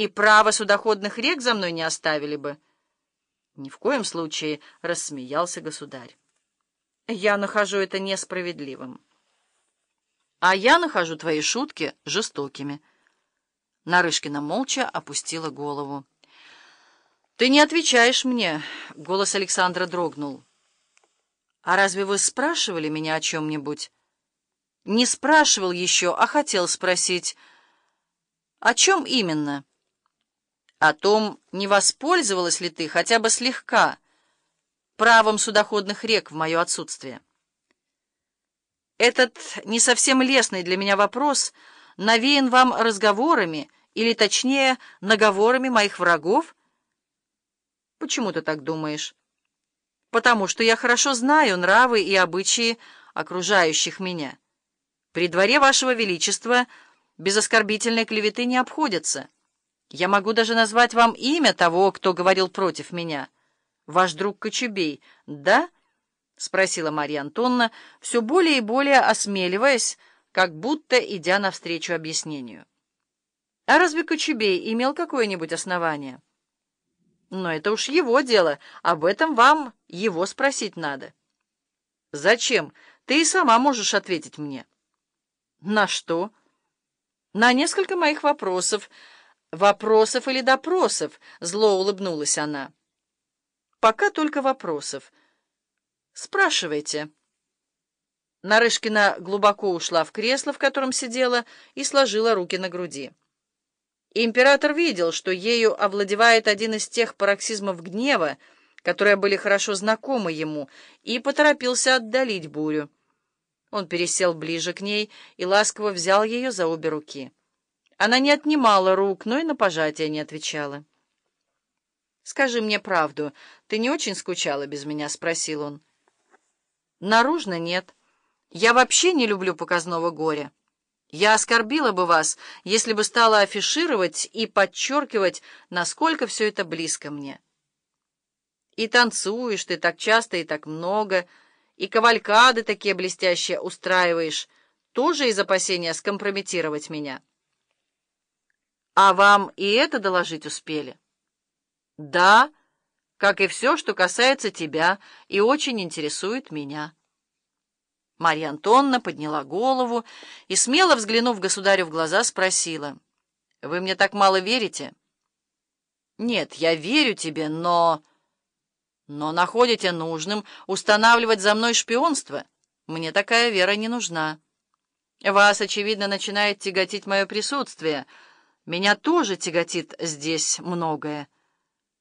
И право судоходных рек за мной не оставили бы. Ни в коем случае, — рассмеялся государь. Я нахожу это несправедливым. А я нахожу твои шутки жестокими. Нарышкина молча опустила голову. «Ты не отвечаешь мне», — голос Александра дрогнул. «А разве вы спрашивали меня о чем-нибудь?» «Не спрашивал еще, а хотел спросить». «О чем именно?» «О том, не воспользовалась ли ты хотя бы слегка правом судоходных рек в мое отсутствие». Этот не совсем лестный для меня вопрос навеян вам разговорами, или, точнее, наговорами моих врагов? Почему ты так думаешь? Потому что я хорошо знаю нравы и обычаи окружающих меня. При дворе вашего величества без оскорбительной клеветы не обходятся. Я могу даже назвать вам имя того, кто говорил против меня. Ваш друг Кочубей, да?» — спросила Марья Антонна, все более и более осмеливаясь, как будто идя навстречу объяснению. «А разве Кочубей имел какое-нибудь основание?» «Но это уж его дело, об этом вам его спросить надо». «Зачем? Ты и сама можешь ответить мне». «На что?» «На несколько моих вопросов». «Вопросов или допросов?» — зло улыбнулась она. «Пока только вопросов». «Спрашивайте». Нарышкина глубоко ушла в кресло, в котором сидела, и сложила руки на груди. Император видел, что ею овладевает один из тех пароксизмов гнева, которые были хорошо знакомы ему, и поторопился отдалить бурю. Он пересел ближе к ней и ласково взял ее за обе руки. Она не отнимала рук, но и на пожатие не отвечала. «Скажи мне правду, ты не очень скучала без меня?» — спросил он. Наружно нет. Я вообще не люблю показного горя. Я оскорбила бы вас, если бы стала афишировать и подчеркивать, насколько все это близко мне. И танцуешь ты так часто и так много, и кавалькады такие блестящие устраиваешь, тоже из опасения скомпрометировать меня. А вам и это доложить успели? Да, как и все, что касается тебя и очень интересует меня. Марья Антонна подняла голову и, смело взглянув государю в глаза, спросила, «Вы мне так мало верите?» «Нет, я верю тебе, но...» «Но находите нужным устанавливать за мной шпионство? Мне такая вера не нужна. Вас, очевидно, начинает тяготить мое присутствие. Меня тоже тяготит здесь многое».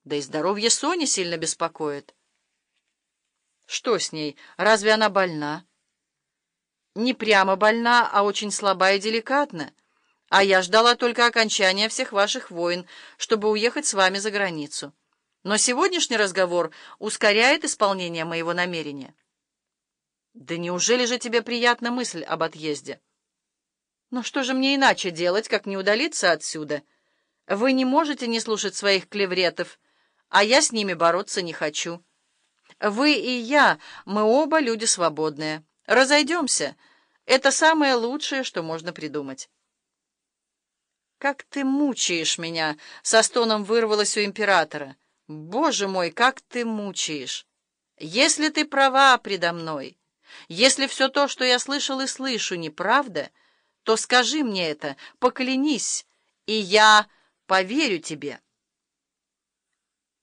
Да и здоровье Сони сильно беспокоит. Что с ней? Разве она больна? Не прямо больна, а очень слаба и деликатна. А я ждала только окончания всех ваших войн, чтобы уехать с вами за границу. Но сегодняшний разговор ускоряет исполнение моего намерения. Да неужели же тебе приятна мысль об отъезде? Но что же мне иначе делать, как не удалиться отсюда? Вы не можете не слушать своих клевретов, а я с ними бороться не хочу. Вы и я, мы оба люди свободные. Разойдемся. Это самое лучшее, что можно придумать. «Как ты мучаешь меня!» — со стоном вырвалось у императора. «Боже мой, как ты мучаешь! Если ты права предо мной, если все то, что я слышал и слышу, неправда, то скажи мне это, поклянись, и я поверю тебе».